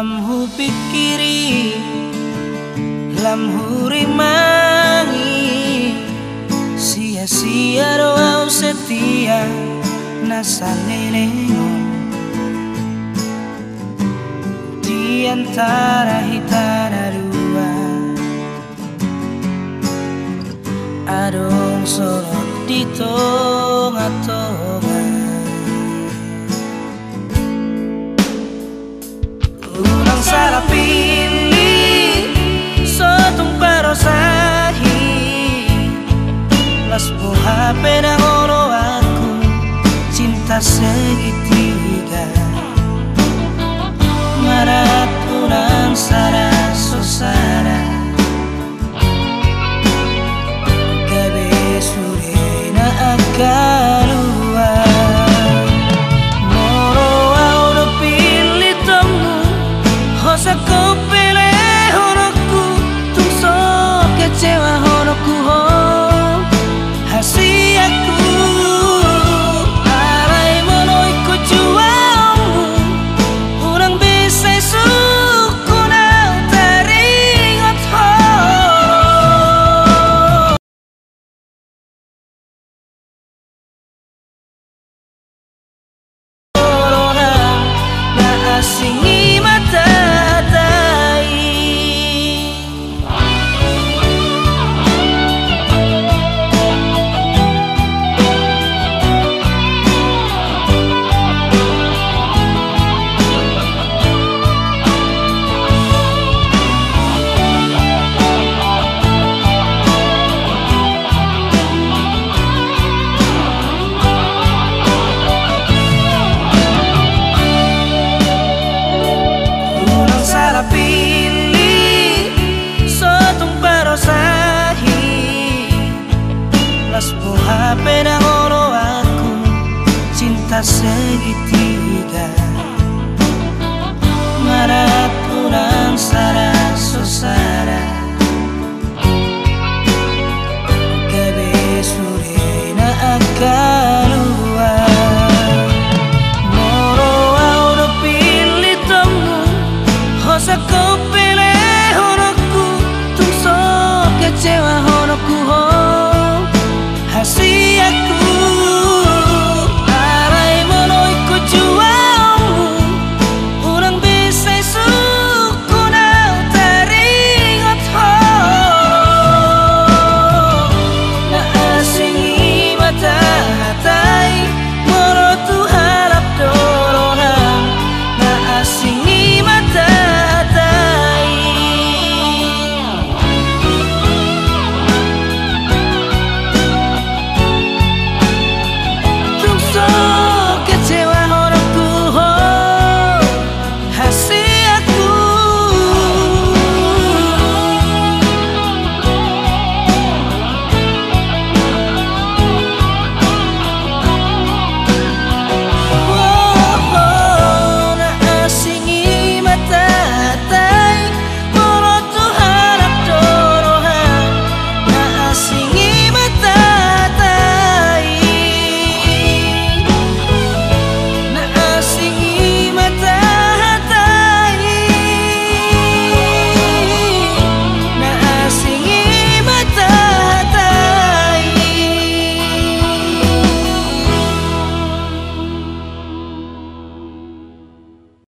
Lamhu pikiri Lamhu rimangi. Sia-sia doa setia Nasa nenengon Di antara hitana dua Adong sorot di